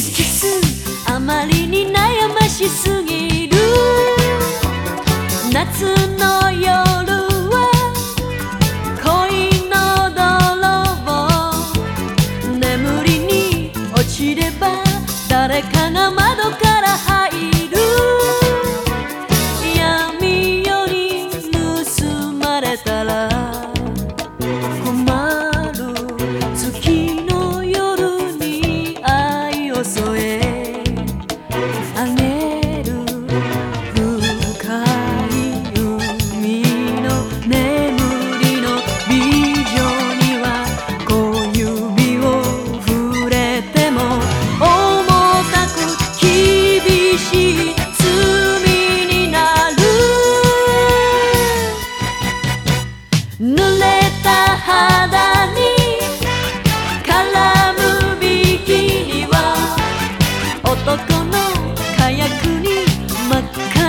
消す。あまりに悩ましすぎる夏の夜は恋の泥棒眠りに落ちれば誰かが窓から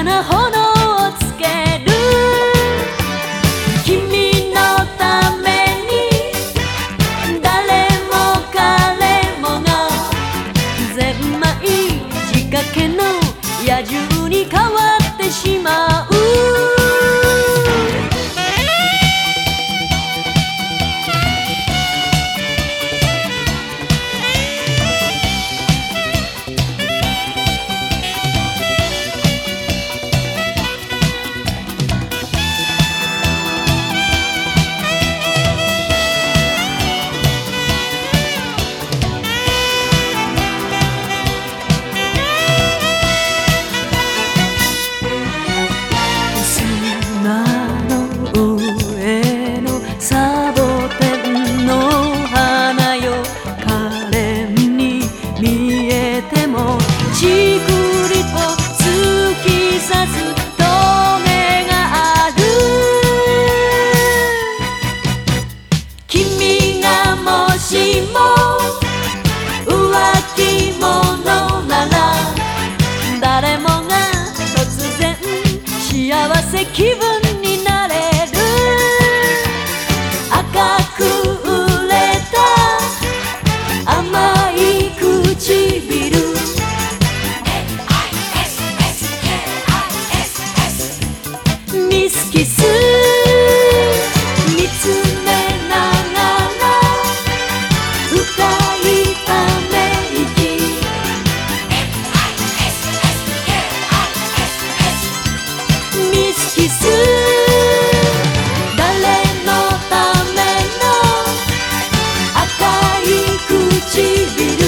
な炎をつける君のために誰も彼もがゼンマイ仕掛けの野獣に変わるき刺す棘がある君がもしも浮気者なら誰もが突然幸せ気分 seguir.